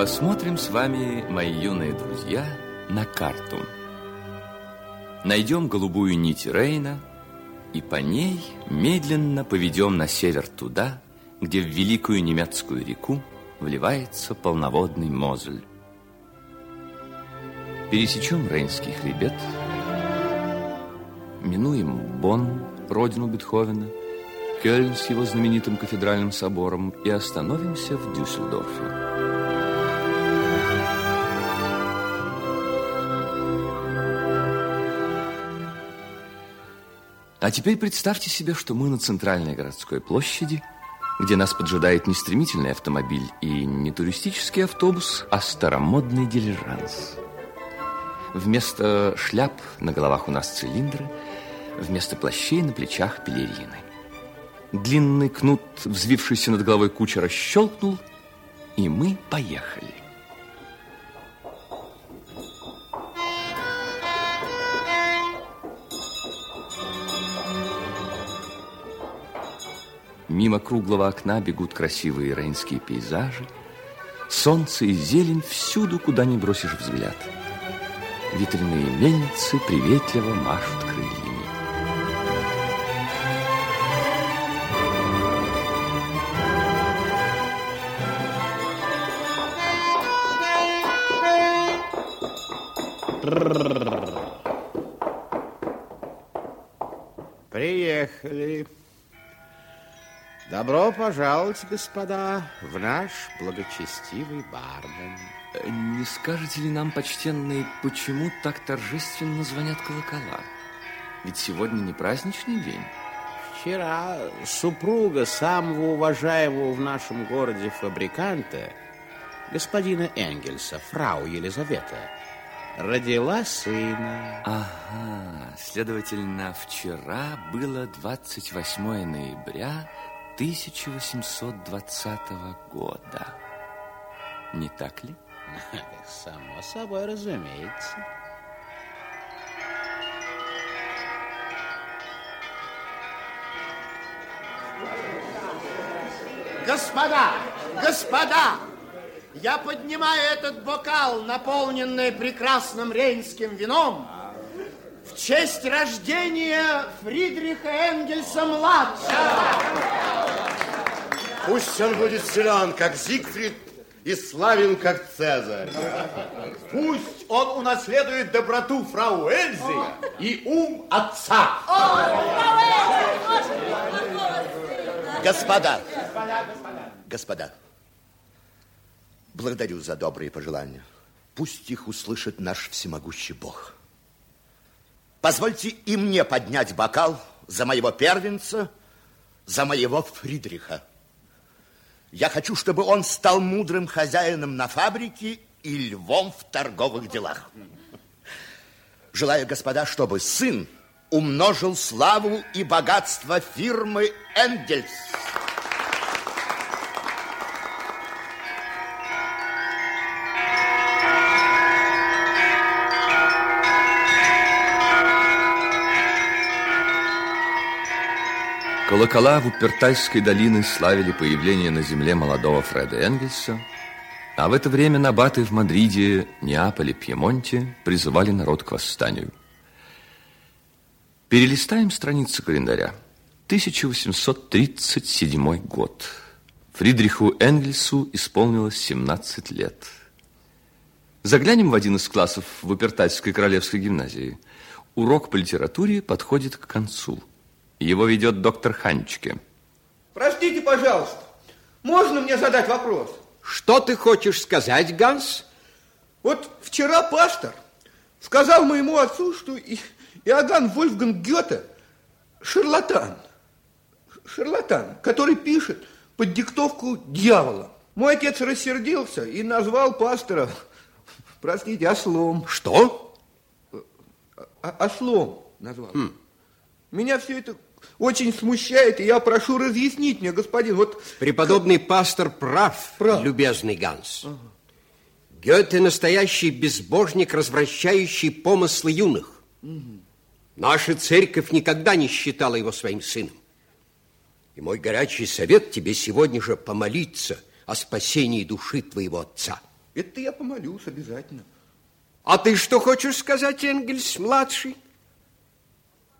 Посмотрим с вами, мои юные друзья, на карту. Найдем голубую нить Рейна и по ней медленно поведем на север туда, где в великую немецкую реку вливается полноводный Мозель. Пересечем Рейнский хребет, минуем Бонн, родину Бетховена, Кёльн с его знаменитым кафедральным собором и остановимся в Дюссельдорфе. А теперь представьте себе, что мы на центральной городской площади, где нас поджидает не стремительный автомобиль и не туристический автобус, а старомодный дилижанс. Вместо шляп на головах у нас цилиндры, вместо плащей на плечах пелерины. Длинный кнут, взвившийся над головой кучера, щелкнул, и мы поехали. Мимо круглого окна бегут красивые рейнские пейзажи. Солнце и зелень всюду, куда не бросишь взгляд. Ветряные мельницы приветливо машут крыльями. Приехали. Добро пожаловать, господа, в наш благочестивый Барден. Не скажете ли нам, почтенные, почему так торжественно звонят колокола? Ведь сегодня не праздничный день. Вчера супруга самого уважаемого в нашем городе фабриканта, господина Энгельса, фрау Елизавета, родила сына. Ага, следовательно, вчера было 28 ноября 1820 года. Не так ли? Само собой, разумеется. Господа, господа, я поднимаю этот бокал, наполненный прекрасным рейнским вином, в честь рождения Фридриха Энгельса-младшего. Пусть он будет силен, как Зигфрид, и славен, как Цезарь. Пусть он унаследует доброту фрау Эльзы и ум отца. Господа, господа, благодарю за добрые пожелания. Пусть их услышит наш всемогущий Бог. Позвольте и мне поднять бокал за моего первенца, за моего Фридриха. Я хочу, чтобы он стал мудрым хозяином на фабрике и львом в торговых делах. Желаю, господа, чтобы сын умножил славу и богатство фирмы Энгельс. Колокола в Упертальской долины славили появление на земле молодого Фреда Энгельса, а в это время набаты в Мадриде, Неаполе, Пьемонте призывали народ к восстанию. Перелистаем страницу календаря. 1837 год. Фридриху Энгельсу исполнилось 17 лет. Заглянем в один из классов в Упертальской королевской гимназии. Урок по литературе подходит к концу. Его ведет доктор Ханчке. Простите, пожалуйста, можно мне задать вопрос? Что ты хочешь сказать, Ганс? Вот вчера пастор сказал моему отцу, что Иоганн Вольфганг Гёте шарлатан. Шарлатан, который пишет под диктовку дьявола. Мой отец рассердился и назвал пастора, простите, ослом. Что? О- ослом назвал. Хм. Меня все это очень смущает, и я прошу разъяснить мне, господин, вот... Преподобный как... пастор прав, прав, любезный Ганс. Ага. Гёте настоящий безбожник, развращающий помыслы юных. Угу. Наша церковь никогда не считала его своим сыном. И мой горячий совет тебе сегодня же помолиться о спасении души твоего отца. Это я помолюсь обязательно. А ты что хочешь сказать, Энгельс-младший?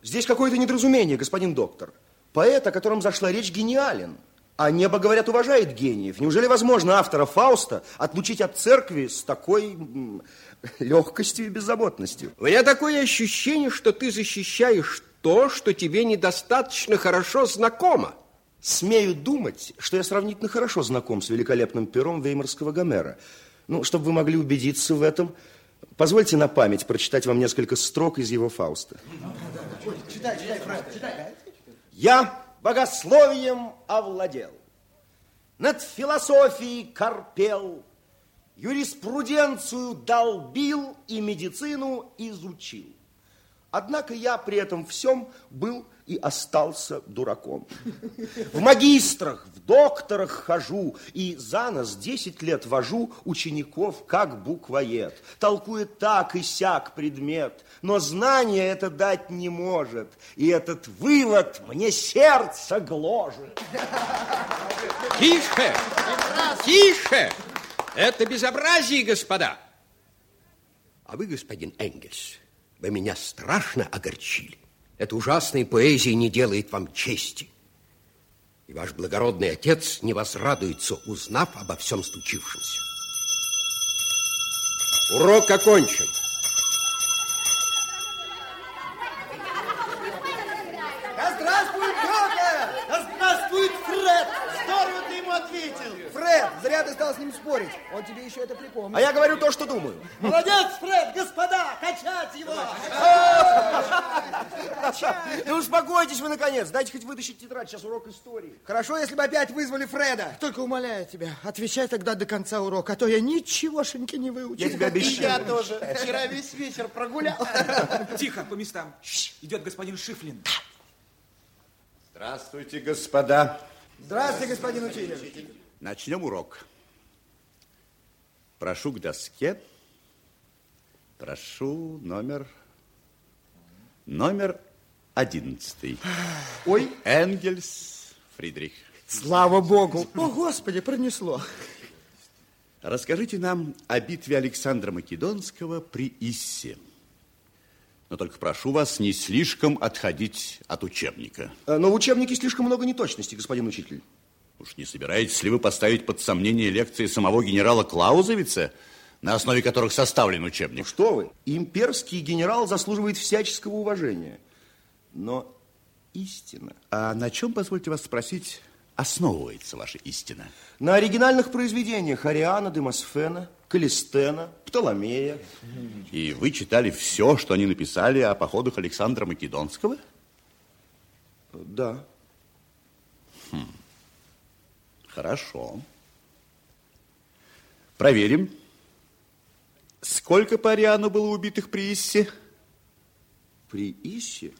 Здесь какое-то недоразумение, господин доктор. Поэт, о котором зашла речь, гениален. А небо, говорят, уважает гениев. Неужели возможно автора Фауста отлучить от церкви с такой легкостью и беззаботностью? У меня такое ощущение, что ты защищаешь то, что тебе недостаточно хорошо знакомо. Смею думать, что я сравнительно хорошо знаком с великолепным пером веймарского Гомера. Ну, чтобы вы могли убедиться в этом, позвольте на память прочитать вам несколько строк из его Фауста. Читай, читай, читай. Я богословием овладел, над философией корпел, юриспруденцию долбил и медицину изучил. Однако я при этом всем был и остался дураком. В магистрах, в докторах хожу и за нас 10 лет вожу учеников как буквоед. Толкует так и сяк предмет, но знание это дать не может. И этот вывод мне сердце гложет. Тише! Тише! Это безобразие, господа! А вы, господин Энгельс, вы меня страшно огорчили. Эта ужасная поэзия не делает вам чести. И ваш благородный отец не возрадуется, узнав обо всем случившемся. Урок окончен. Да здравствует Петр! Да здравствует Фред! Здорово ты ему ответил! Фред, зря ты стал с ним спорить. Он тебе еще это припомнит. А я говорю то, что думаю. Молодец, Фред! Господа, качать его! Ну, успокойтесь вы, наконец. Дайте хоть вытащить тетрадь. Сейчас урок истории. Хорошо, если бы опять вызвали Фреда. Только умоляю тебя, отвечай тогда до конца урока, а то я ничегошеньки не выучил. Я тебе обещаю. И я тоже. Вчера весь вечер прогулял. Тихо, по местам. Идет господин Шифлин. Здравствуйте, господа. Здравствуйте, господин учитель. Начнем урок. Прошу к доске. Прошу номер... Номер одиннадцатый. Ой. Энгельс Фридрих. Слава богу. О, Господи, пронесло. Расскажите нам о битве Александра Македонского при Иссе. Но только прошу вас не слишком отходить от учебника. Э, Но в учебнике слишком много неточностей, господин учитель. Уж не собираетесь ли вы поставить под сомнение лекции самого генерала Клаузовица, на основе которых составлен учебник? Ну что вы, имперский генерал заслуживает всяческого уважения. Но истина... А на чем, позвольте вас спросить, основывается ваша истина? На оригинальных произведениях Ариана, Демосфена, Калистена, Птоломея. И вы читали все, что они написали о походах Александра Македонского? Да. Хорошо. Проверим. Сколько по Ариану было убитых при Иссе? При Иссе?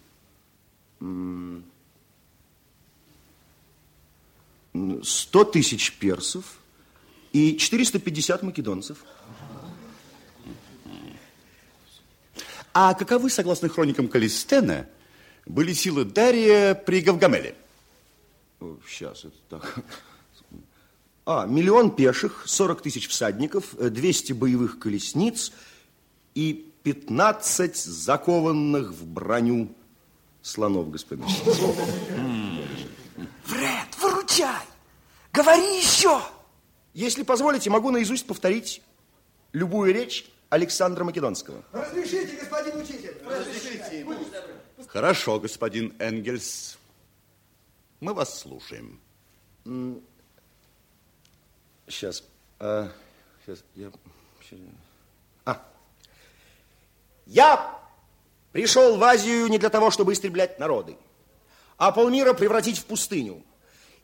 Сто тысяч персов и 450 македонцев. А каковы, согласно хроникам Калистена, были силы Дария при Гавгамеле? Сейчас, это так. А, миллион пеших, 40 тысяч всадников, э, 200 боевых колесниц и 15 закованных в броню слонов, господин. Фред, выручай! Говори еще! Если позволите, могу наизусть повторить любую речь Александра Македонского. Разрешите, господин учитель. Разрешите. Хорошо, господин Энгельс. Мы вас слушаем. Сейчас. а, сейчас я... А. Я пришел в Азию не для того, чтобы истреблять народы, а полмира превратить в пустыню.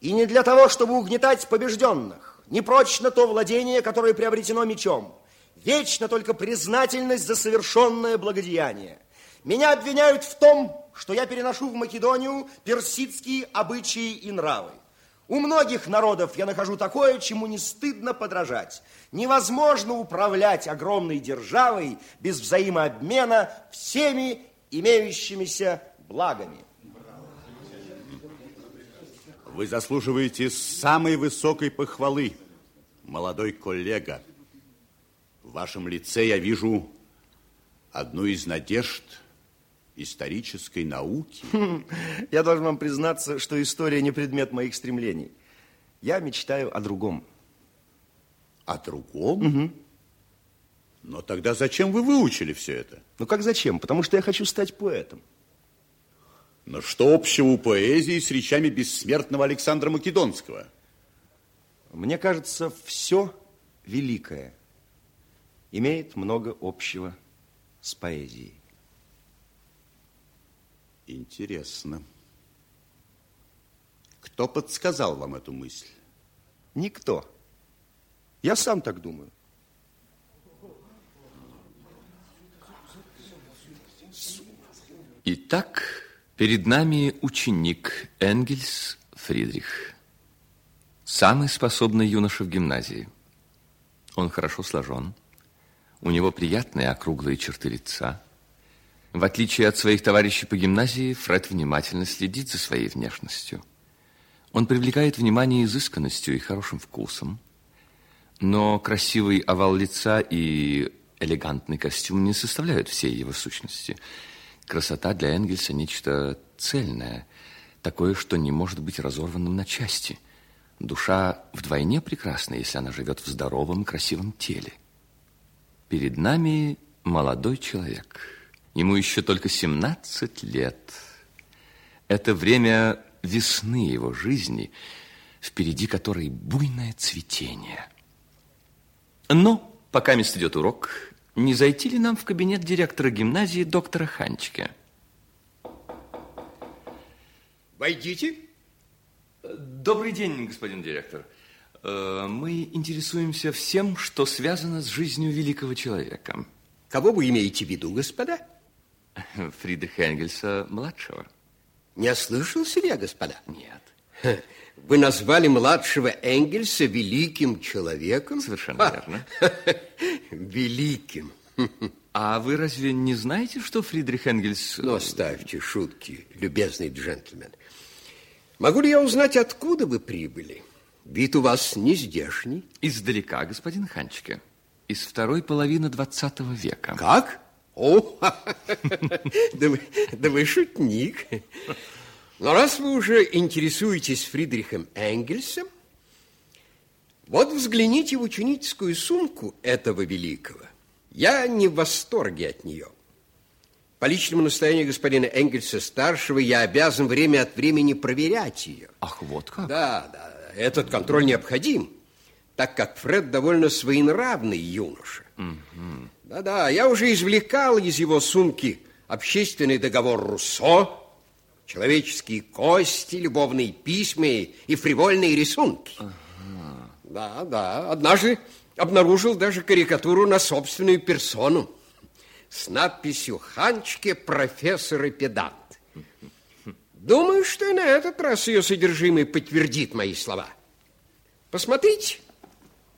И не для того, чтобы угнетать побежденных. Не прочно то владение, которое приобретено мечом. Вечно только признательность за совершенное благодеяние. Меня обвиняют в том, что я переношу в Македонию персидские обычаи и нравы. У многих народов я нахожу такое, чему не стыдно подражать. Невозможно управлять огромной державой без взаимообмена всеми имеющимися благами. Вы заслуживаете самой высокой похвалы, молодой коллега. вашем лице я вижу одну из надежд исторической науки. Я должен вам признаться, что история не предмет моих стремлений. Я мечтаю о другом. О другом? Угу. Но тогда зачем вы выучили все это? Ну как зачем? Потому что я хочу стать поэтом. Но что общего у поэзии с речами бессмертного Александра Македонского? Мне кажется, все великое имеет много общего с поэзией. Интересно. Кто подсказал вам эту мысль? Никто. Я сам так думаю. Итак, перед нами ученик Энгельс Фридрих. Самый способный юноша в гимназии. Он хорошо сложен. У него приятные округлые черты лица. В отличие от своих товарищей по гимназии, Фред внимательно следит за своей внешностью. Он привлекает внимание изысканностью и хорошим вкусом. Но красивый овал лица и элегантный костюм не составляют всей его сущности – Красота для Энгельса нечто цельное, такое, что не может быть разорванным на части. Душа вдвойне прекрасна, если она живет в здоровом, красивом теле. Перед нами молодой человек. Ему еще только 17 лет. Это время весны его жизни, впереди которой буйное цветение. Но пока мест идет урок, не зайти ли нам в кабинет директора гимназии доктора Ханчика? Войдите. Добрый день, господин директор. Э, мы интересуемся всем, что связано с жизнью великого человека. Кого вы имеете в виду, господа? Фридриха Энгельса-младшего. Не ослышался ли я, господа? Нет. Вы назвали младшего Энгельса великим человеком? Совершенно верно. Великим. А вы разве не знаете, что Фридрих Энгельс... Ну, оставьте шутки, любезный джентльмен. Могу ли я узнать, откуда вы прибыли? Вид у вас не здешний. Издалека, господин Ханчике. Из второй половины двадцатого века. Как? О, да вы, да вы шутник. Но раз вы уже интересуетесь Фридрихом Энгельсом, вот взгляните в ученическую сумку этого великого. Я не в восторге от нее. По личному настоянию господина Энгельса-старшего я обязан время от времени проверять ее. Ах, вот как? Да, да, этот контроль необходим, так как Фред довольно своенравный юноша. Да-да, я уже извлекал из его сумки общественный договор Руссо, человеческие кости, любовные письма и фривольные рисунки. Ага. Да, да, однажды обнаружил даже карикатуру на собственную персону с надписью «Ханчке профессор и педант». Думаю, что и на этот раз ее содержимое подтвердит мои слова. Посмотрите.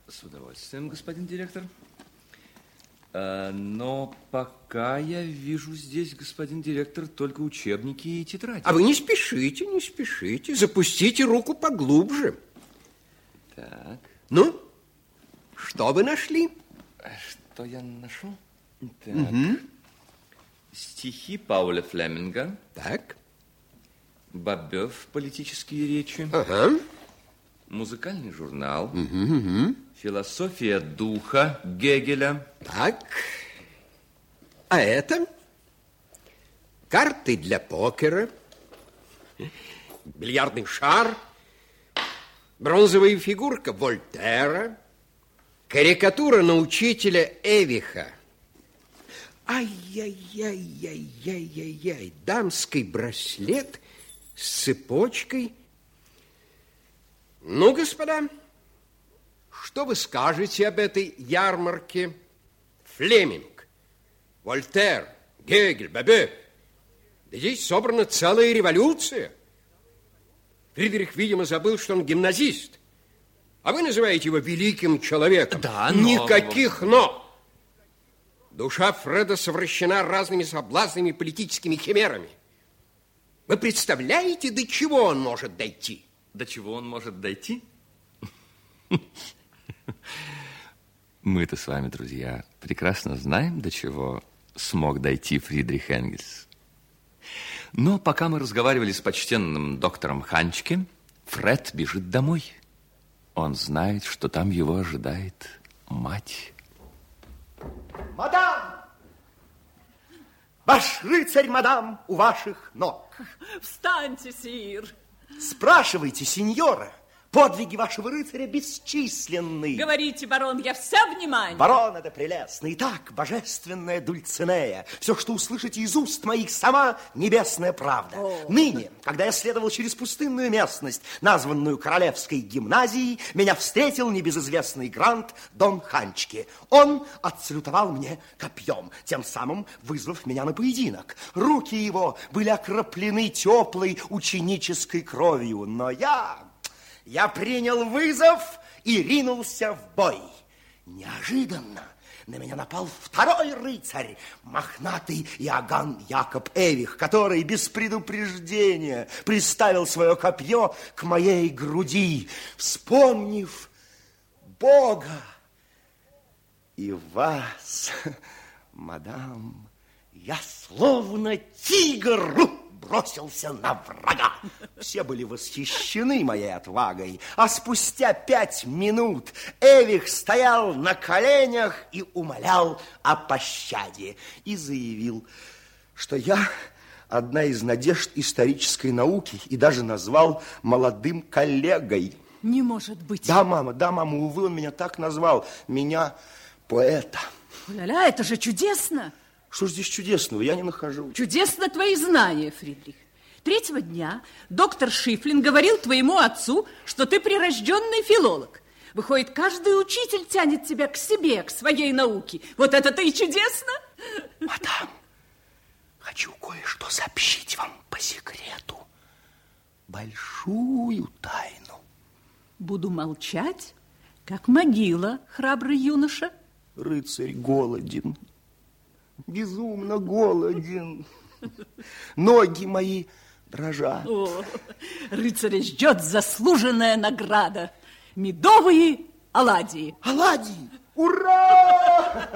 С удовольствием, господин директор. А, но пока я вижу здесь, господин директор, только учебники и тетради. А вы не спешите, не спешите. Запустите руку поглубже. Так. Ну, что вы нашли? Что я нашел? Так. Угу. Стихи Пауля Флеминга. Так. Бобёв политические речи. Ага. Музыкальный журнал. Угу, угу. Философия духа Гегеля. Так. А это? Карты для покера. Бильярдный шар. Бронзовая фигурка Вольтера. Карикатура на учителя Эвиха. Ай-яй-яй-яй-яй-яй-яй. Дамский браслет с цепочкой. Ну, господа, что вы скажете об этой ярмарке? Флеминг, Вольтер, Гегель, Бабе. Да здесь собрана целая революция. Фридрих, видимо, забыл, что он гимназист. А вы называете его великим человеком. Да, но... Никаких «но». Душа Фреда совращена разными соблазнами политическими химерами. Вы представляете, до чего он может дойти? До чего он может дойти? Мы-то с вами, друзья, прекрасно знаем, до чего смог дойти Фридрих Энгельс. Но пока мы разговаривали с почтенным доктором Ханчке, Фред бежит домой. Он знает, что там его ожидает мать. Мадам! Ваш рыцарь, мадам, у ваших ног. Встаньте, сир. Спрашивайте, сеньора. Подвиги вашего рыцаря бесчисленны. Говорите, барон, я вся внимание. Барон, это прелестно. Итак, божественная Дульцинея. Все, что услышите из уст моих, сама небесная правда. О. Ныне, когда я следовал через пустынную местность, названную Королевской гимназией, меня встретил небезызвестный грант Дон Ханчки. Он отсалютовал мне копьем, тем самым вызвав меня на поединок. Руки его были окроплены теплой ученической кровью, но я я принял вызов и ринулся в бой. Неожиданно на меня напал второй рыцарь, мохнатый Иоганн Якоб Эвих, который без предупреждения приставил свое копье к моей груди, вспомнив Бога и вас, мадам, я словно тигр бросился на врага. Все были восхищены моей отвагой, а спустя пять минут Эвих стоял на коленях и умолял о пощаде и заявил, что я одна из надежд исторической науки и даже назвал молодым коллегой. Не может быть. Да, мама, да, мама, увы, он меня так назвал. Меня поэта. Ля-ля, это же чудесно. Что ж здесь чудесного? Я не нахожу. Чудесно твои знания, Фридрих. Третьего дня доктор Шифлин говорил твоему отцу, что ты прирожденный филолог. Выходит, каждый учитель тянет тебя к себе, к своей науке. Вот это-то и чудесно. Мадам, хочу кое-что сообщить вам по секрету. Большую тайну. Буду молчать, как могила, храбрый юноша. Рыцарь голоден, безумно голоден. Ноги мои дрожат. О, рыцаря ждет заслуженная награда. Медовые оладьи. Оладьи! Ура!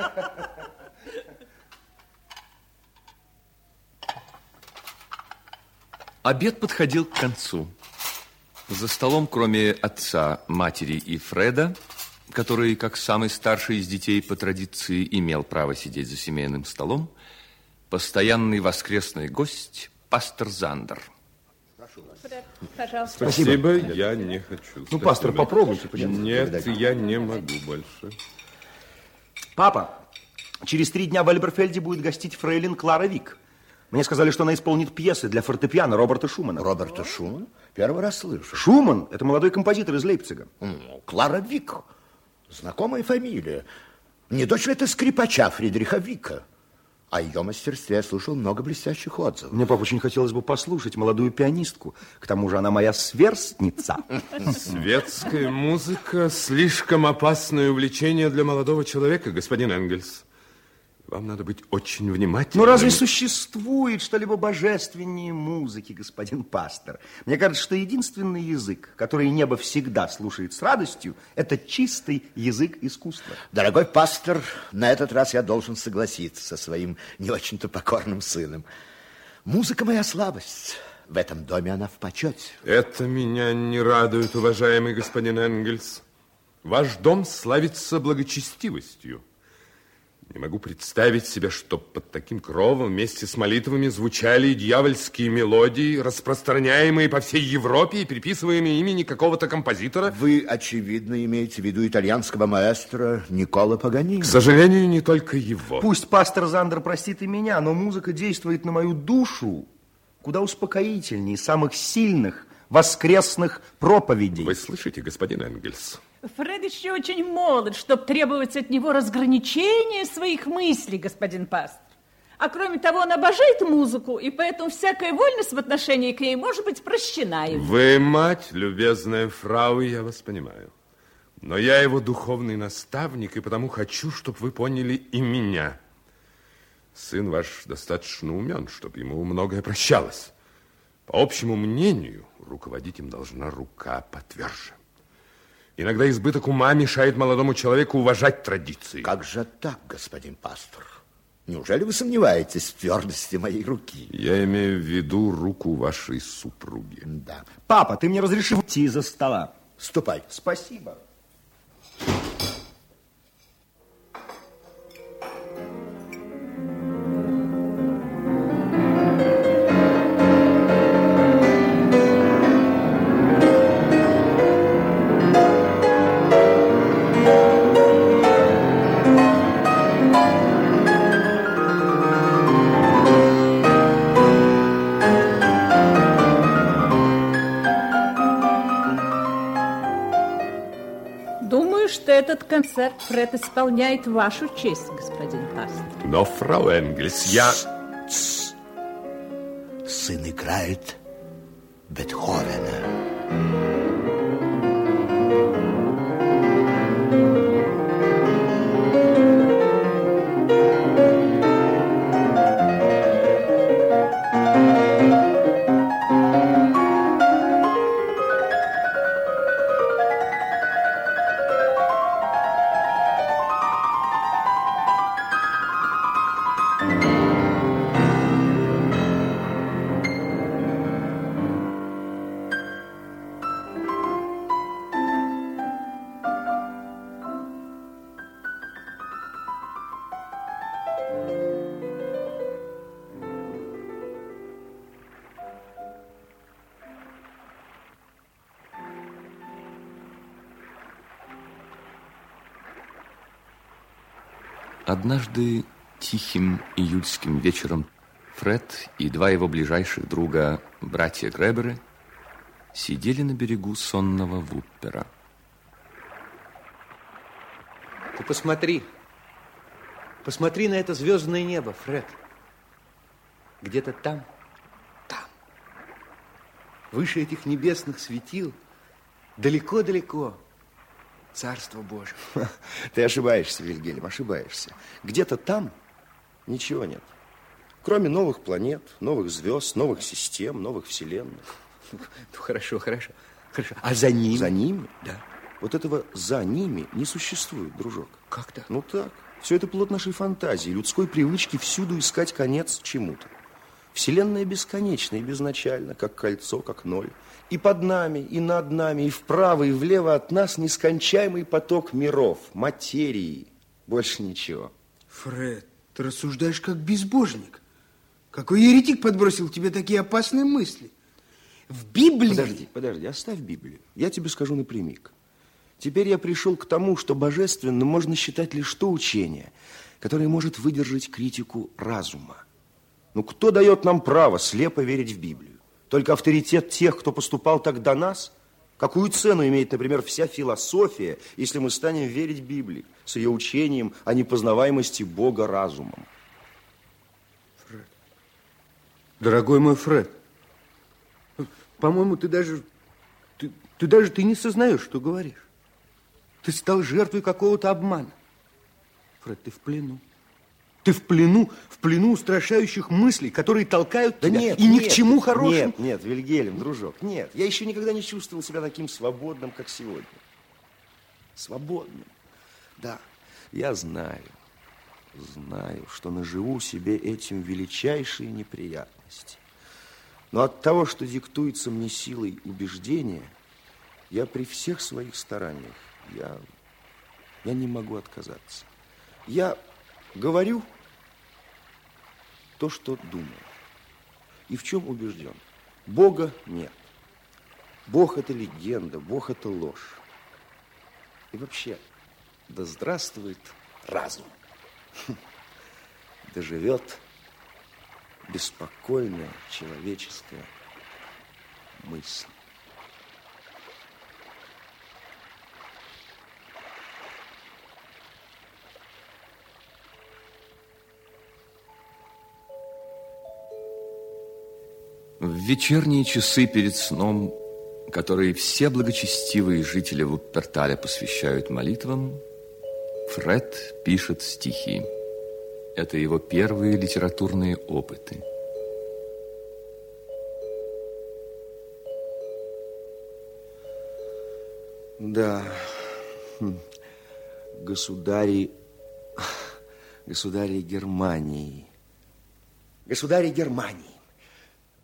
Обед подходил к концу. За столом, кроме отца, матери и Фреда, который, как самый старший из детей по традиции, имел право сидеть за семейным столом, постоянный воскресный гость пастор Зандер. Пожалуйста. Спасибо, я не хочу. Ну, Спасибо. пастор, попробуйте. Нет, я не могу больше. Папа, через три дня в Альберфельде будет гостить фрейлин Клара Вик. Мне сказали, что она исполнит пьесы для фортепиано Роберта Шумана. Роберта Шумана? Первый раз слышу. Шуман – это молодой композитор из Лейпцига. Ну, Клара Вик. Знакомая фамилия. Не дочь ли это скрипача Фридриха Вика? О ее мастерстве я слушал много блестящих отзывов. Мне, папа, очень хотелось бы послушать молодую пианистку. К тому же она моя сверстница. Светская музыка – слишком опасное увлечение для молодого человека, господин Энгельс. Вам надо быть очень внимательным. Ну, разве существует что-либо божественнее музыки, господин пастор? Мне кажется, что единственный язык, который небо всегда слушает с радостью, это чистый язык искусства. Дорогой пастор, на этот раз я должен согласиться со своим не очень-то покорным сыном. Музыка моя слабость. В этом доме она в почете. Это меня не радует, уважаемый господин Энгельс. Ваш дом славится благочестивостью. Не могу представить себе, что под таким кровом вместе с молитвами звучали дьявольские мелодии, распространяемые по всей Европе и приписываемые имени какого-то композитора. Вы, очевидно, имеете в виду итальянского маэстро Никола Паганини. К сожалению, не только его. Пусть пастор Зандер простит и меня, но музыка действует на мою душу куда успокоительнее самых сильных воскресных проповедей. Вы слышите, господин Энгельс? Фред еще очень молод, чтобы требовать от него разграничения своих мыслей, господин пастор. А кроме того, он обожает музыку, и поэтому всякая вольность в отношении к ней может быть прощена ему. Вы мать, любезная фрау, я вас понимаю. Но я его духовный наставник, и потому хочу, чтобы вы поняли и меня. Сын ваш достаточно умен, чтобы ему многое прощалось. По общему мнению, руководить им должна рука потверже. Иногда избыток ума мешает молодому человеку уважать традиции. Как же так, господин пастор? Неужели вы сомневаетесь в твердости моей руки? Я имею в виду руку вашей супруги. Да. Папа, ты мне разрешил уйти из-за стола. Ступай. Спасибо. Думаю, концерт Фред исполняет вашу честь, господин пастор. Но, фрау Энгельс, я... Сын играет Бетховена. Однажды тихим июльским вечером Фред и два его ближайших друга, братья Греберы, сидели на берегу сонного Вуппера. Ты посмотри. Посмотри на это звездное небо, Фред. Где-то там, там, выше этих небесных светил, далеко-далеко, Царство Божие. Ты ошибаешься, Вильгельм, ошибаешься. Где-то там ничего нет. Кроме новых планет, новых звезд, новых систем, новых вселенных. Ну, хорошо, хорошо, хорошо. А за ними? За ними? Да. Вот этого «за ними» не существует, дружок. Как так? Ну так. Все это плод нашей фантазии, людской привычки всюду искать конец чему-то. Вселенная бесконечна и безначальна, как кольцо, как ноль. И под нами, и над нами, и вправо, и влево от нас нескончаемый поток миров, материи. Больше ничего. Фред, ты рассуждаешь как безбожник. Какой еретик подбросил тебе такие опасные мысли? В Библии... Подожди, подожди, оставь Библию. Я тебе скажу напрямик. Теперь я пришел к тому, что божественным можно считать лишь то учение, которое может выдержать критику разума. Ну, кто дает нам право слепо верить в Библию? Только авторитет тех, кто поступал так до нас? Какую цену имеет, например, вся философия, если мы станем верить Библии с ее учением о непознаваемости Бога разумом? Фред, дорогой мой Фред, по-моему, ты даже, ты, ты даже ты не сознаешь, что говоришь. Ты стал жертвой какого-то обмана. Фред, ты в плену. Ты в плену, в плену устрашающих мыслей, которые толкают Да тебя нет, и ни нет, к чему хорошему. Нет, нет, Вильгельм, дружок, нет. Я еще никогда не чувствовал себя таким свободным, как сегодня. Свободным. Да, я знаю, знаю, что наживу себе этим величайшие неприятности. Но от того, что диктуется мне силой убеждения, я при всех своих стараниях, я, я не могу отказаться. Я говорю то, что думаю. И в чем убежден? Бога нет. Бог – это легенда, Бог – это ложь. И вообще, да здравствует разум. Да живет беспокойная человеческая мысль. В вечерние часы перед сном, которые все благочестивые жители Вупперталя посвящают молитвам, Фред пишет стихи. Это его первые литературные опыты. Да. Хм. Государи... Государи Германии. Государи Германии.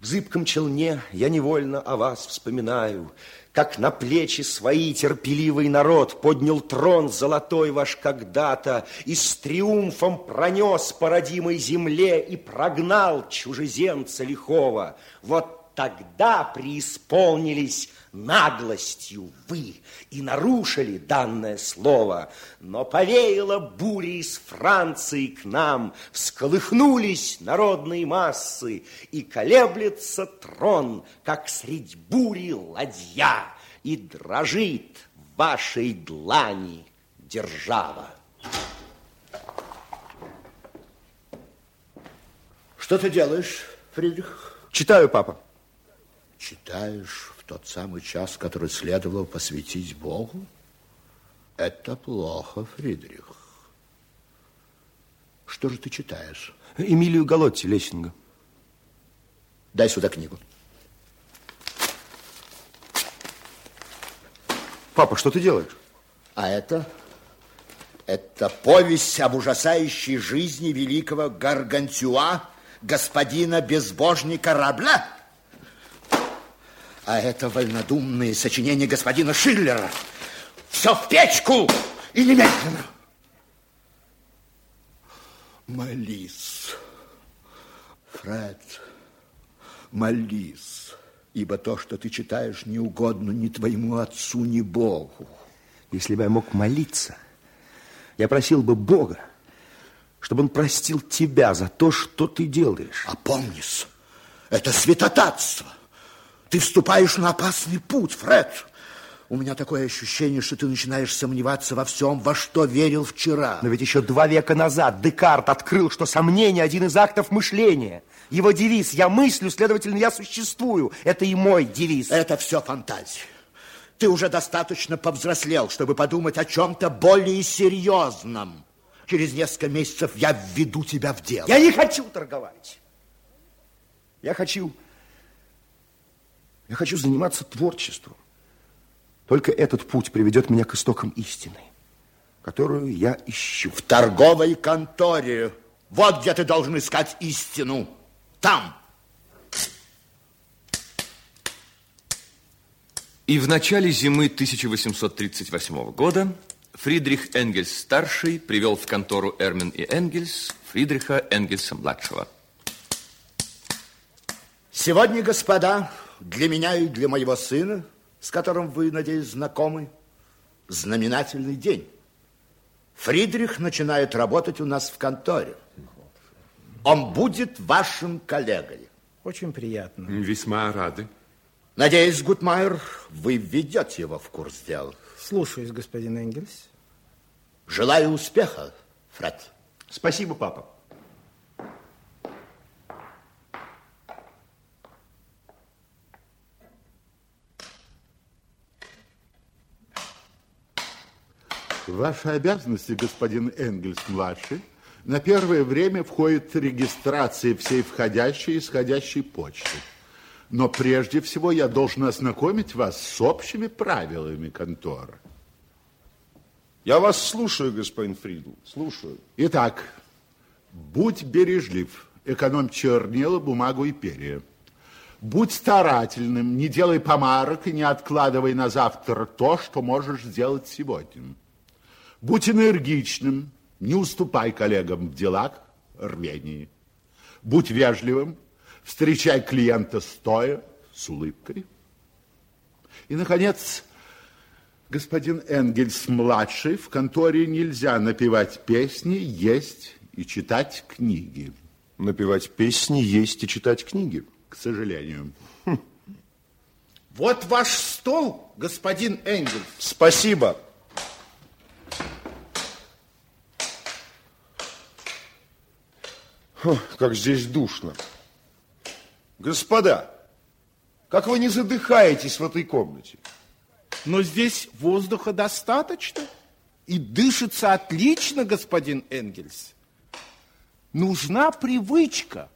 В зыбком челне я невольно о вас вспоминаю, Как на плечи свои терпеливый народ Поднял трон золотой ваш когда-то И с триумфом пронес по родимой земле И прогнал чужеземца лихого. Вот тогда преисполнились наглостью вы и нарушили данное слово, но повеяло бури из Франции к нам, всколыхнулись народные массы, и колеблется трон, как средь бури ладья, и дрожит в вашей длани держава. Что ты делаешь, Фридрих? Читаю, папа. Читаешь в тот самый час, который следовало посвятить Богу? Это плохо, Фридрих. Что же ты читаешь? Эмилию Галотти Лессинга. Дай сюда книгу. Папа, что ты делаешь? А это? Это повесть об ужасающей жизни великого Гаргантюа, господина безбожника Рабля? А это вольнодумные сочинения господина Шиллера. Все в печку и немедленно. Молись, Фред, молись, ибо то, что ты читаешь, не угодно ни твоему отцу, ни Богу. Если бы я мог молиться, я просил бы Бога, чтобы он простил тебя за то, что ты делаешь. Опомнись, это святотатство. Ты вступаешь на опасный путь, Фред. У меня такое ощущение, что ты начинаешь сомневаться во всем, во что верил вчера. Но ведь еще два века назад Декарт открыл, что сомнение – один из актов мышления. Его девиз «Я мыслю, следовательно, я существую» – это и мой девиз. Это все фантазия. Ты уже достаточно повзрослел, чтобы подумать о чем-то более серьезном. Через несколько месяцев я введу тебя в дело. Я не хочу торговать. Я хочу я хочу заниматься творчеством. Только этот путь приведет меня к истокам истины, которую я ищу. В торговой конторе. Вот где ты должен искать истину. Там. И в начале зимы 1838 года Фридрих Энгельс-старший привел в контору Эрмин и Энгельс Фридриха Энгельса-младшего. Сегодня, господа, для меня и для моего сына, с которым вы, надеюсь, знакомы, знаменательный день. Фридрих начинает работать у нас в конторе. Он будет вашим коллегой. Очень приятно. Весьма рады. Надеюсь, Гутмайер, вы введете его в курс дел. Слушаюсь, господин Энгельс. Желаю успеха, Фред. Спасибо, папа. Ваши обязанности, господин Энгельс-младший, на первое время входит регистрация всей входящей и исходящей почты. Но прежде всего я должен ознакомить вас с общими правилами конторы. Я вас слушаю, господин Фридл, слушаю. Итак, будь бережлив, экономь чернила, бумагу и перья. Будь старательным, не делай помарок и не откладывай на завтра то, что можешь сделать сегодня. Будь энергичным, не уступай коллегам в делах, рвении. Будь вежливым, встречай клиента стоя, с улыбкой. И, наконец, господин Энгельс-младший, в конторе нельзя напевать песни, есть и читать книги. Напевать песни, есть и читать книги? К сожалению. Хм. Вот ваш стол, господин Энгельс. Спасибо. Как здесь душно. Господа, как вы не задыхаетесь в этой комнате? Но здесь воздуха достаточно. И дышится отлично, господин Энгельс. Нужна привычка.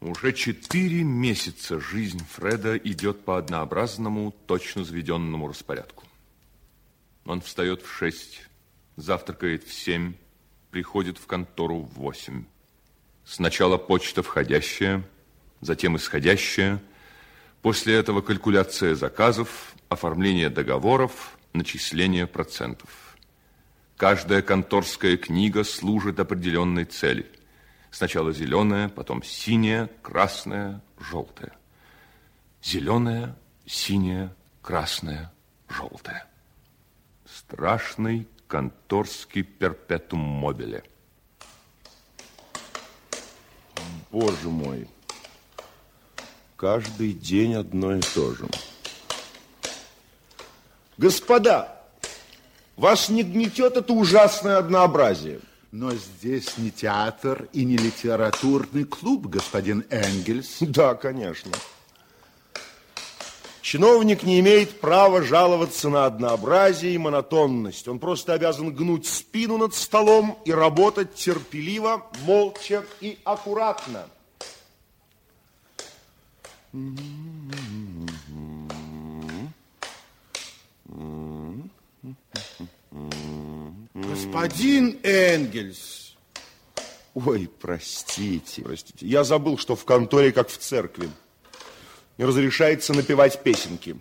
Уже четыре месяца жизнь Фреда идет по однообразному, точно заведенному распорядку. Он встает в шесть, завтракает в семь, приходит в контору в восемь. Сначала почта входящая, затем исходящая, после этого калькуляция заказов, оформление договоров, начисление процентов. Каждая конторская книга служит определенной цели – Сначала зеленая, потом синяя, красная, желтая. Зеленая, синяя, красная, желтая. Страшный конторский перпетум мобиле. Боже мой, каждый день одно и то же. Господа, вас не гнетет это ужасное однообразие? Но здесь не театр и не литературный клуб, господин Энгельс. Да, конечно. Чиновник не имеет права жаловаться на однообразие и монотонность. Он просто обязан гнуть спину над столом и работать терпеливо, молча и аккуратно. Господин Энгельс. Ой, простите. Простите. Я забыл, что в конторе, как в церкви, разрешается напевать песенки.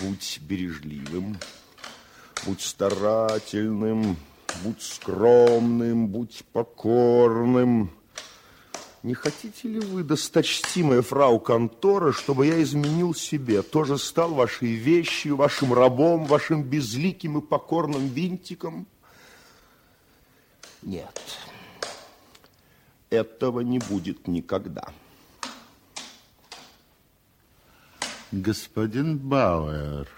Будь бережливым, будь старательным, будь скромным, будь покорным. Не хотите ли вы, досточтимая фрау контора, чтобы я изменил себе, тоже стал вашей вещью, вашим рабом, вашим безликим и покорным винтиком? Нет, этого не будет никогда. Господин Бауэр,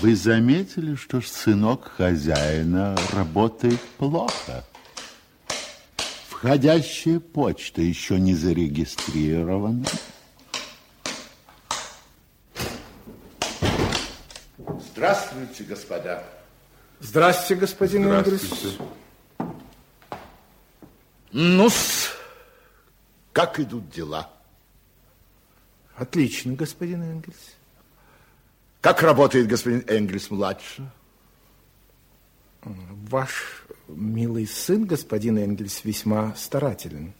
вы заметили, что сынок хозяина работает плохо? Входящая почта еще не зарегистрирована. Здравствуйте, господа. Здравствуйте, господин Эндрюс. Ну-с, как идут дела? Отлично, господин Энгельс. Как работает господин Энгельс-младший? Ваш милый сын, господин Энгельс, весьма старателен,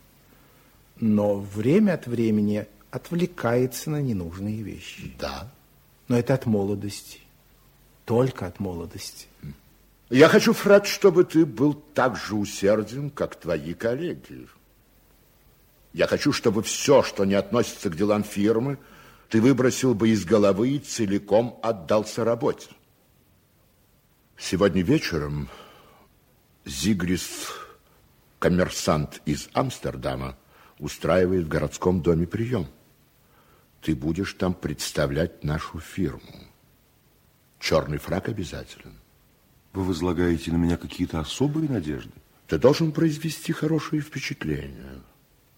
но время от времени отвлекается на ненужные вещи. Да. Но это от молодости, только от молодости. Я хочу, Фред, чтобы ты был так же усерден, как твои коллеги. Я хочу, чтобы все, что не относится к делам фирмы, ты выбросил бы из головы и целиком отдался работе. Сегодня вечером Зигрис, коммерсант из Амстердама, устраивает в городском доме прием. Ты будешь там представлять нашу фирму. Черный фрак обязателен. Вы возлагаете на меня какие-то особые надежды? Ты должен произвести хорошее впечатление.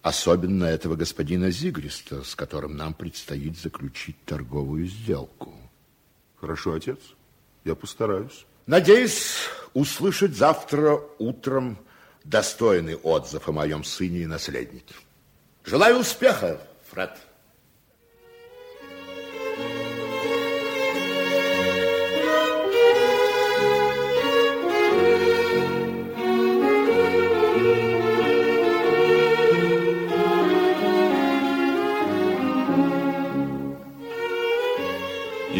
Особенно этого господина Зигриста, с которым нам предстоит заключить торговую сделку. Хорошо, отец. Я постараюсь. Надеюсь услышать завтра утром достойный отзыв о моем сыне и наследнике. Желаю успеха, Фред.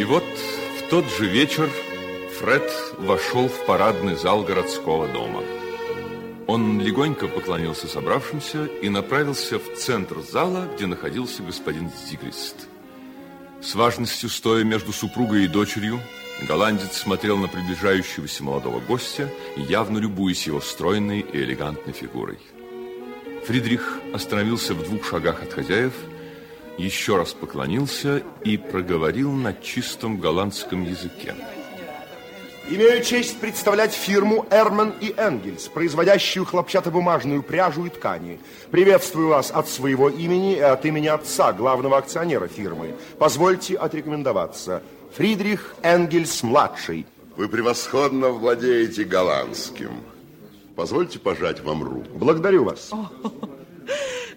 И вот в тот же вечер Фред вошел в парадный зал городского дома. Он легонько поклонился собравшимся и направился в центр зала, где находился господин Зигрист. С важностью стоя между супругой и дочерью, голландец смотрел на приближающегося молодого гостя, явно любуясь его стройной и элегантной фигурой. Фридрих остановился в двух шагах от хозяев, еще раз поклонился и проговорил на чистом голландском языке. Имею честь представлять фирму Эрман и Энгельс, производящую хлопчатобумажную пряжу и ткани. Приветствую вас от своего имени и от имени отца, главного акционера фирмы. Позвольте отрекомендоваться. Фридрих Энгельс-младший. Вы превосходно владеете голландским. Позвольте пожать вам руку. Благодарю вас.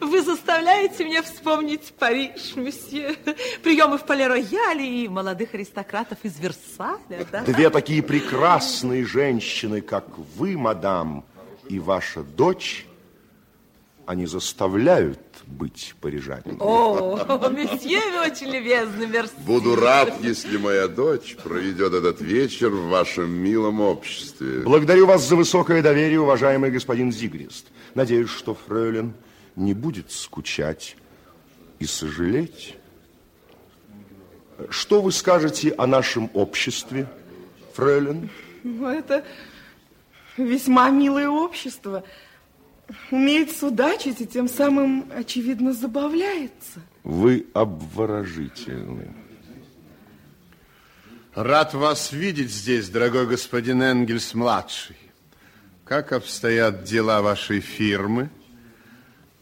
Вы заставляете меня вспомнить Париж, месье. Приемы в Пале-Рояле и молодых аристократов из Версаля, да? Две такие прекрасные женщины, как вы, мадам, и ваша дочь, они заставляют быть парижанином. О, месье, вы очень любезны, мерси. Буду рад, если моя дочь проведет этот вечер в вашем милом обществе. Благодарю вас за высокое доверие, уважаемый господин Зигрист. Надеюсь, что фрейлин не будет скучать и сожалеть. Что вы скажете о нашем обществе, фрейлин? Ну, это весьма милое общество. Умеет судачить и тем самым, очевидно, забавляется. Вы обворожительны. Рад вас видеть здесь, дорогой господин Энгельс-младший. Как обстоят дела вашей фирмы?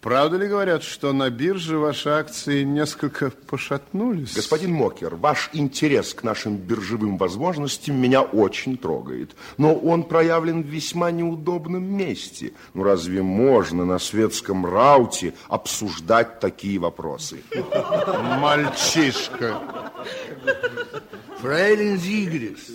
Правда ли говорят, что на бирже ваши акции несколько пошатнулись? Господин Мокер, ваш интерес к нашим биржевым возможностям меня очень трогает. Но он проявлен в весьма неудобном месте. Ну, разве можно на светском рауте обсуждать такие вопросы? Мальчишка. Фрейлин Зигрис,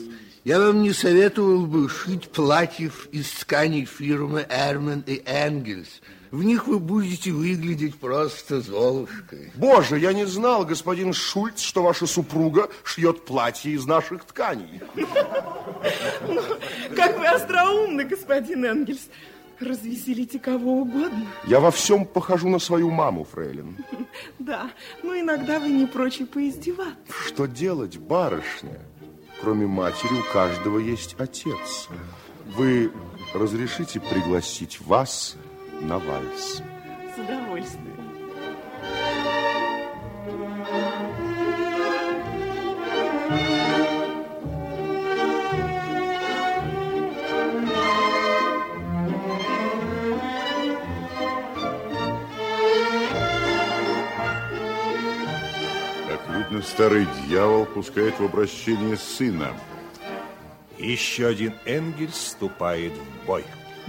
я вам не советовал бы шить платьев из тканей фирмы Эрмен и Энгельс. В них вы будете выглядеть просто Золушкой. Боже, я не знал, господин Шульц, что ваша супруга шьет платье из наших тканей. Ну, как вы остроумны, господин Энгельс. Развеселите кого угодно. Я во всем похожу на свою маму, фрейлин. Да, но иногда вы не прочь и поиздеваться. Что делать, барышня? Кроме матери у каждого есть отец. Вы разрешите пригласить вас на вальс? С удовольствием. Как видно, старый дьявол пускает в обращение сына. Еще один Энгель вступает в бой.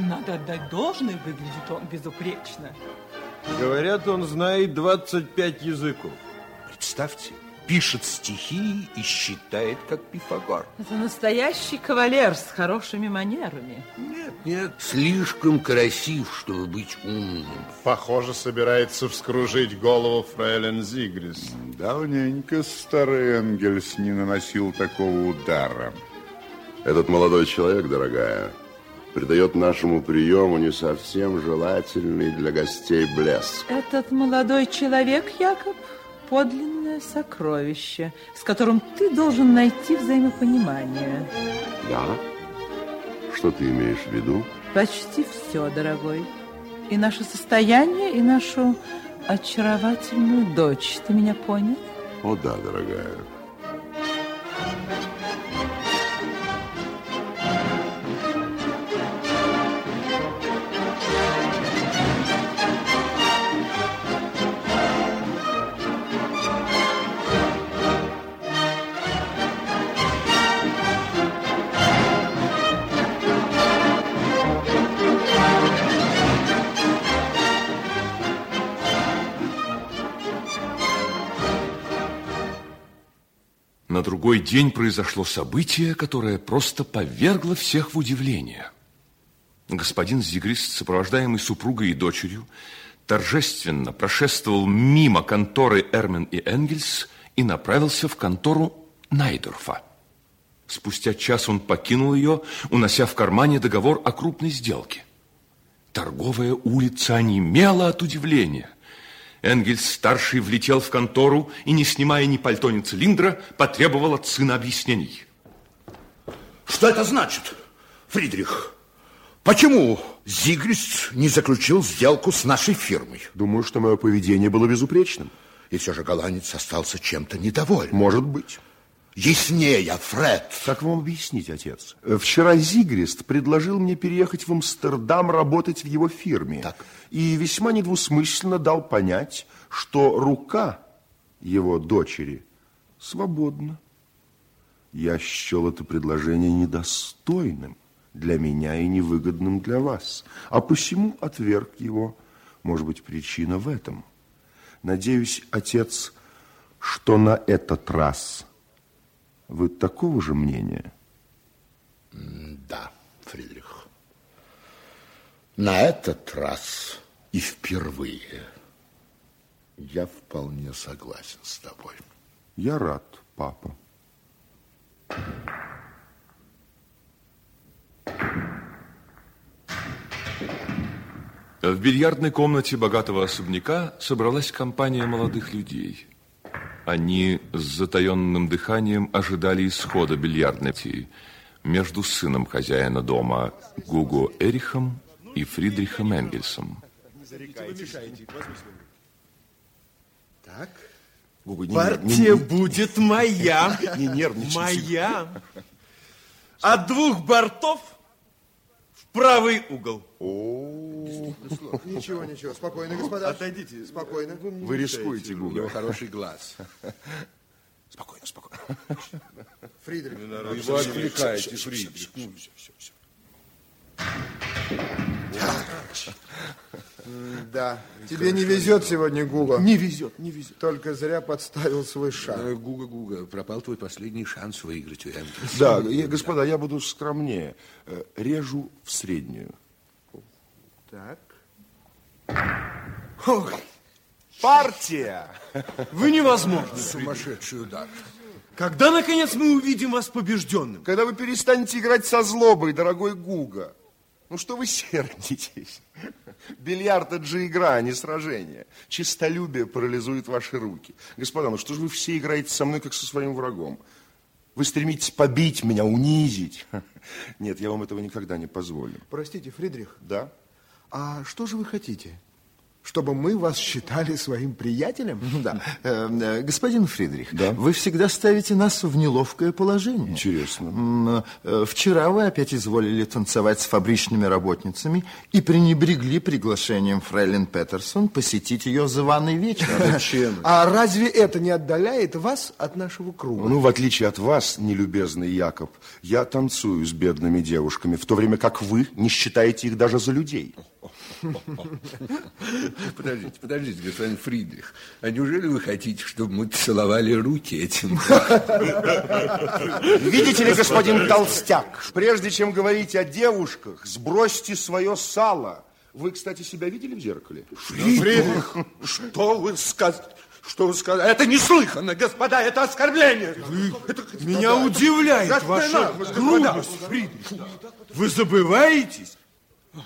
Надо отдать должное, выглядит он безупречно. Говорят, он знает 25 языков. Представьте, пишет стихи и считает, как Пифагор. Это настоящий кавалер с хорошими манерами. Нет, нет, слишком красив, чтобы быть умным. Похоже, собирается вскружить голову фрейлин Зигрис. Давненько старый Энгельс не наносил такого удара. Этот молодой человек, дорогая, придает нашему приему не совсем желательный для гостей блеск. Этот молодой человек, Якоб, подлинное сокровище, с которым ты должен найти взаимопонимание. Да? Что ты имеешь в виду? Почти все, дорогой. И наше состояние, и нашу очаровательную дочь. Ты меня понял? О да, дорогая. Другой день произошло событие, которое просто повергло всех в удивление. Господин Зигрист, сопровождаемый супругой и дочерью, торжественно прошествовал мимо конторы Эрмен и Энгельс и направился в контору Найдорфа. Спустя час он покинул ее, унося в кармане договор о крупной сделке. Торговая улица онемела от удивления – Энгельс-старший влетел в контору и, не снимая ни пальто, ни цилиндра, потребовал от сына объяснений. Что это значит, Фридрих? Почему Зигрист не заключил сделку с нашей фирмой? Думаю, что мое поведение было безупречным. И все же голландец остался чем-то недоволен. Может быть. Яснее, Фред. Как вам объяснить, отец? Вчера Зигрист предложил мне переехать в Амстердам работать в его фирме. Так. И весьма недвусмысленно дал понять, что рука его дочери свободна. Я счел это предложение недостойным для меня и невыгодным для вас. А посему отверг его. Может быть, причина в этом. Надеюсь, отец, что на этот раз вы такого же мнения? Да, Фридрих. На этот раз и впервые я вполне согласен с тобой. Я рад, папа. В бильярдной комнате богатого особняка собралась компания молодых людей. Они с затаенным дыханием ожидали исхода бильярдной партии между сыном хозяина дома Гуго Эрихом и Фридрихом Энгельсом. Так. Гуго, не Партия не, не, будет моя. Не нервничайте. Моя. От двух бортов правый угол. О, Ничего, ничего. Спокойно, господа. Отойдите. Спокойно. Вы рискуете, У Гуго. него хороший глаз. Спокойно, спокойно. Фридрих. Вы его отвлекаете, Фридрих. Да. Тебе не везет сегодня, Гуга. Не везет, не везет. Только зря подставил свой шаг. Гуга, Гуга, пропал твой последний шанс выиграть у Энгельса. Да, я, господа, я буду скромнее. Э, Режу в среднюю. Так. Ох, партия! Вы невозможны. Сумасшедший удар. Когда, наконец, мы увидим вас побежденным? Когда вы перестанете играть со злобой, дорогой Гуга. Ну что вы сердитесь? Бильярд это же игра, а не сражение. Чистолюбие парализует ваши руки. Господа, ну что же вы все играете со мной, как со своим врагом? Вы стремитесь побить меня, унизить. Нет, я вам этого никогда не позволю. Простите, Фридрих. Да? А что же вы хотите? Чтобы мы вас считали своим приятелем? Да. Э, э, Господин Фридрих, Да? вы всегда ставите нас в неловкое положение. Интересно. Э, Вчера вы опять изволили танцевать с фабричными работницами и пренебрегли приглашением Фрейлин Петерсон посетить ее званый вечер. Зачем? А разве это не отдаляет вас от нашего круга? Ну, в отличие от вас, нелюбезный Якоб, я танцую с бедными девушками, в то время как вы не считаете их даже за людей. Подождите, подождите, господин Фридрих. А неужели вы хотите, чтобы мы целовали руки этим? Видите ли, господин Толстяк, прежде чем говорить о девушках, сбросьте свое сало. Вы, кстати, себя видели в зеркале? Фридрих, что вы сказали? Что вы сказали? Это неслыханно, господа, это оскорбление. Меня удивляет Господа, ваша господа. грубость, Фридрих. Вы забываетесь?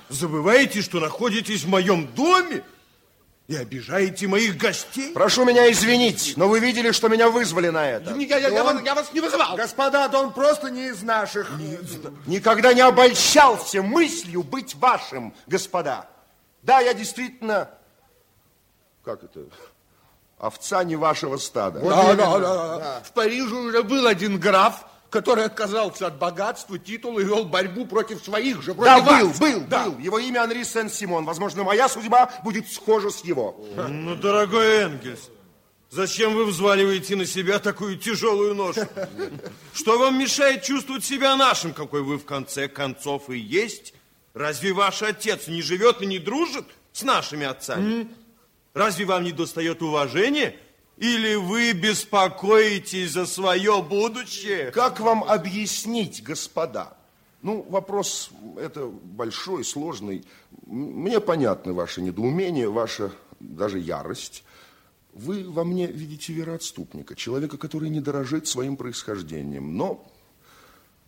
Забываете, что находитесь в моем доме? И обижаете моих гостей? Прошу меня извинить, но вы видели, что меня вызвали на это. Я, я- я вас, я вас не вызывал. Господа, да он просто не из наших. Никогда не обольщался мыслью быть вашим, господа. Да, я действительно... Как это? Овца не вашего стада. Да, да, да, да. В Париже уже был один граф, который отказался от богатства, титула и вел борьбу против своих же, Да, против был, вас. был, Да. был. Его имя Анри Сен-Симон. Возможно, моя судьба будет схожа с его. Ну, дорогой Энгельс, зачем вы взваливаете на себя такую тяжелую ношу? Что вам мешает чувствовать себя нашим, какой вы в конце концов и есть? Разве ваш отец не живет и не дружит с нашими отцами? Разве вам не достает уважения? Или вы беспокоитесь за свое будущее? Как вам объяснить, господа? Ну, вопрос это большой, сложный. Мне понятны ваши недоумения, ваша даже ярость. Вы во мне видите вероотступника, человека, который не дорожит своим происхождением. Но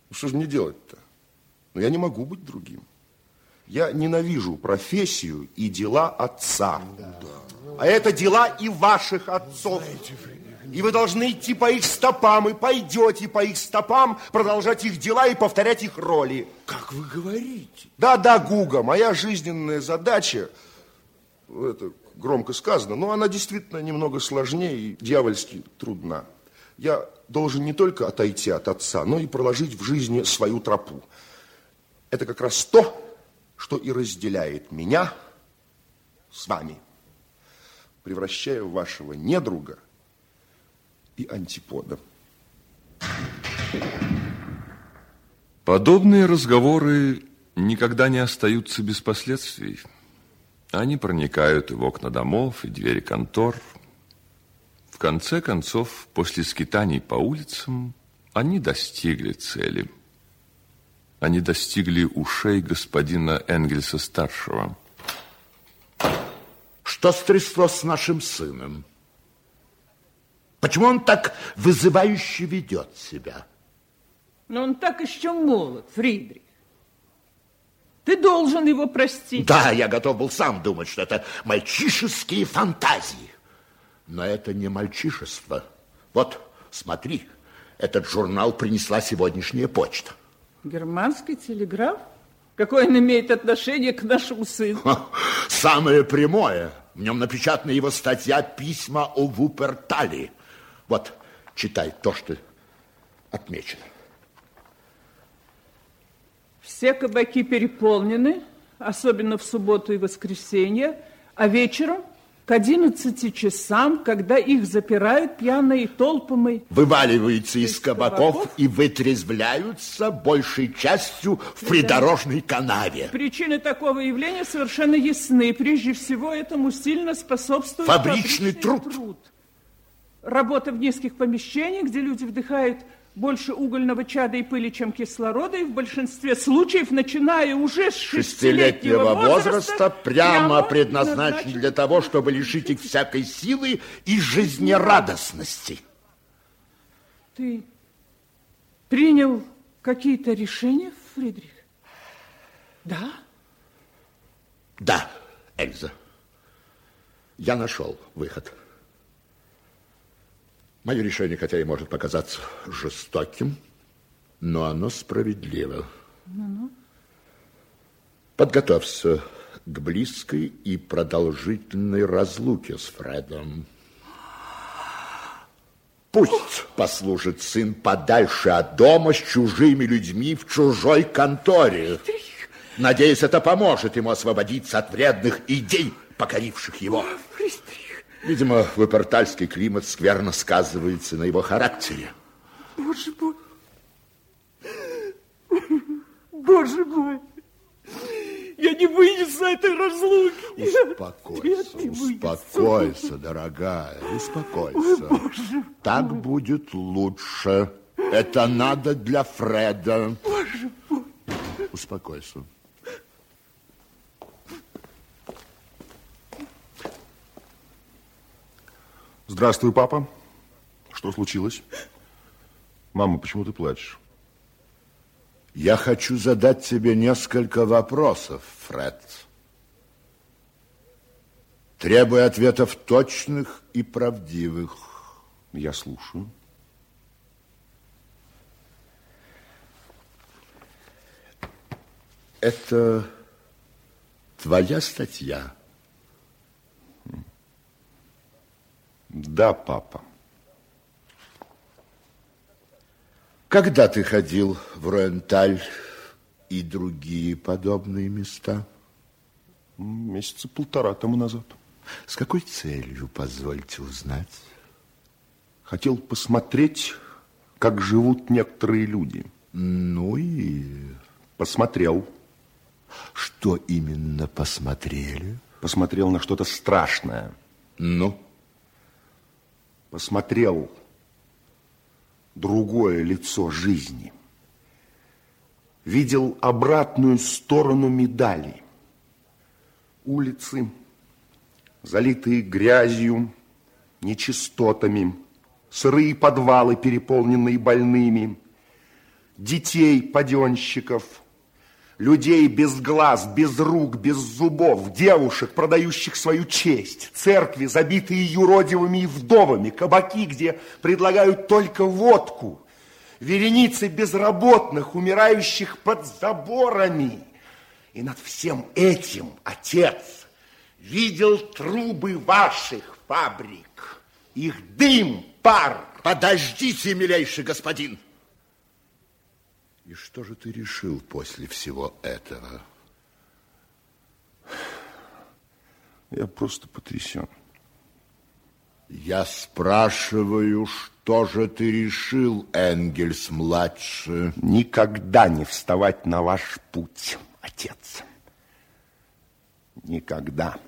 ну, что же мне делать-то? Но я не могу быть другим. Я ненавижу профессию и дела отца. А это дела и ваших отцов. И вы должны идти по их стопам, и пойдете по их стопам, продолжать их дела и повторять их роли. Как вы говорите? Да-да, Гуга, моя жизненная задача, это громко сказано, но она действительно немного сложнее и дьявольски трудна. Я должен не только отойти от отца, но и проложить в жизни свою тропу. Это как раз то, что и разделяет меня с вами, превращая вашего недруга и антипода. Подобные разговоры никогда не остаются без последствий. Они проникают и в окна домов, и двери контор. В конце концов, после скитаний по улицам, они достигли цели. Они достигли ушей господина Энгельса-старшего. Что стряслось с нашим сыном? Почему он так вызывающе ведет себя? Но он так еще молод, Фридрих. Ты должен его простить. Да, я готов был сам думать, что это мальчишеские фантазии. Но это не мальчишество. Вот, смотри, этот журнал принесла сегодняшняя почта. Германский телеграф? Какое он имеет отношение к нашему сыну? Самое прямое. В нем напечатана его статья «Письма о Вуперталии». Вот, читай то, что отмечено. Все кабаки переполнены, особенно в субботу и воскресенье, а вечером к 11 часам, когда их запирают пьяные толпами. Вываливаются из, из кабаков, кабаков и вытрезвляются большей частью в придорожной канаве. Причины такого явления совершенно ясны. Прежде всего, этому сильно способствует фабричный, фабричный труд. труд. Работа в низких помещениях, где люди вдыхают больше угольного чада и пыли, чем кислорода, и в большинстве случаев, начиная уже с шестилетнего возраста, возраста прямо предназначен для того, чтобы лишить их всякой силы и жизнерадостности. Ты принял какие-то решения, Фридрих? Да? Да, Эльза. Я нашел выход. Мое решение, хотя и может показаться жестоким, но оно справедливо. Ну-ну. Подготовься к близкой и продолжительной разлуке с Фредом. Пусть послужит сын подальше от дома с чужими людьми в чужой конторе. Надеюсь, это поможет ему освободиться от вредных идей, покоривших его. Видимо, выпортальский климат скверно сказывается на его характере. Боже мой! Боже мой! Я не вынесу этой разлуки. Успокойся, Нет, успокойся, дорогая, успокойся. Ой, так мой. будет лучше. Это надо для Фреда. Боже мой. Успокойся. Здравствуй, папа. Что случилось? Мама, почему ты плачешь? Я хочу задать тебе несколько вопросов, Фред. Требуя ответов точных и правдивых. Я слушаю. Это твоя статья? Да, папа. Когда ты ходил в Руенталь и другие подобные места? Месяца полтора тому назад. С какой целью, позвольте узнать? Хотел посмотреть, как живут некоторые люди. Ну и... Посмотрел. Что именно посмотрели? Посмотрел на что-то страшное. Ну? Посмотрел другое лицо жизни, видел обратную сторону медали. Улицы, залитые грязью, нечистотами, сырые подвалы, переполненные больными, детей, паденщиков – людей без глаз, без рук, без зубов, девушек, продающих свою честь, церкви, забитые юродивыми и вдовами, кабаки, где предлагают только водку, вереницы безработных, умирающих под заборами. И над всем этим, отец, видел трубы ваших фабрик, их дым, пар. Подождите, милейший господин. И что же ты решил после всего этого? Я просто потрясен. Я спрашиваю, что же ты решил, Энгельс-младший? Никогда не вставать на ваш путь, отец. Никогда.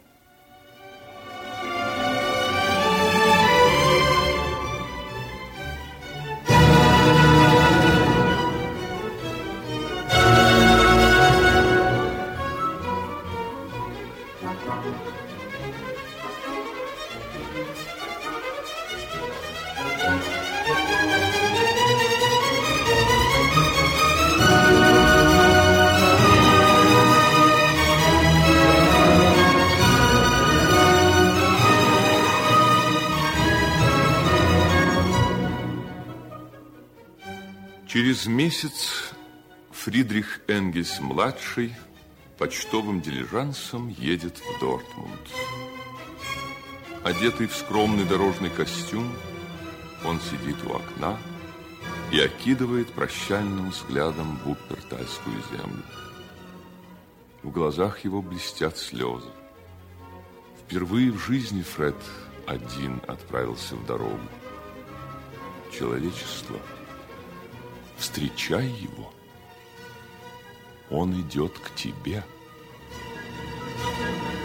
Через месяц Фридрих Энгельс-младший почтовым дилижансом едет в Дортмунд. Одетый в скромный дорожный костюм, он сидит у окна и окидывает прощальным взглядом Вуппертальскую землю. В глазах его блестят слезы. Впервые в жизни Фред один отправился в дорогу. Человечество, встречай его. Он идет к тебе. Thank you.